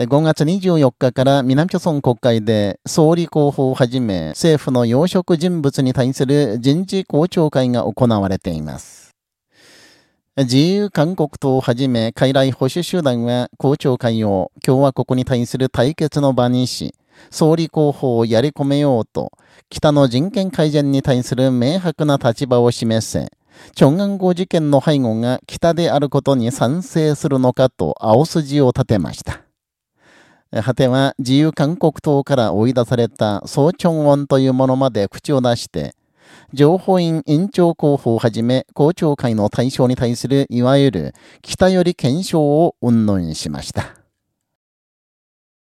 5月24日から南朝村国会で総理候補をはじめ政府の要職人物に対する人事公聴会が行われています。自由韓国党をはじめ海来保守集団は公聴会を共和国に対する対決の場にし、総理候補をやり込めようと、北の人権改善に対する明白な立場を示せ、長安号事件の背後が北であることに賛成するのかと青筋を立てました。果ては自由韓国党から追い出された総長音というものまで口を出して、情報院委員長候補をはじめ公聴会の対象に対するいわゆる北寄り検証を云々しました。